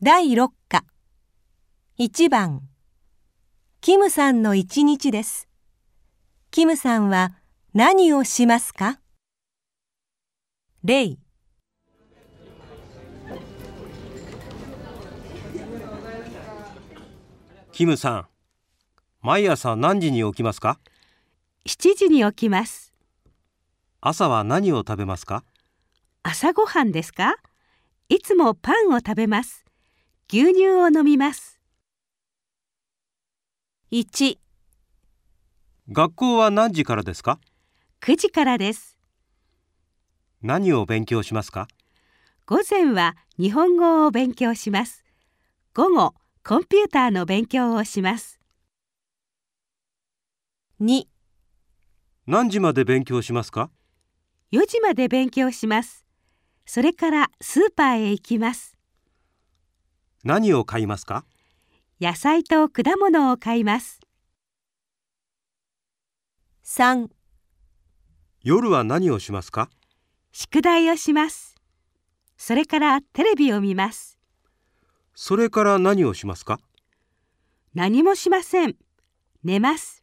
第6課。1番。キムさんの一日です。キムさんは何をしますか？例。キムさん、毎朝何時に起きますか？7時に起きます。朝は何を食べますか？朝ごはんですか？いつもパンを食べます。牛乳を飲みます。1学校は何時からですか？9時からです。何を勉強しますか？午前は日本語を勉強します。午後、コンピューターの勉強をします。2何時まで勉強しますか？4時まで勉強します。それからスーパーへ行きます。何を買いますか？野菜と果物を買います。3夜は何をしますか？宿題をします。それからテレビを見ます。それから何をしますか？何もしません。寝ます。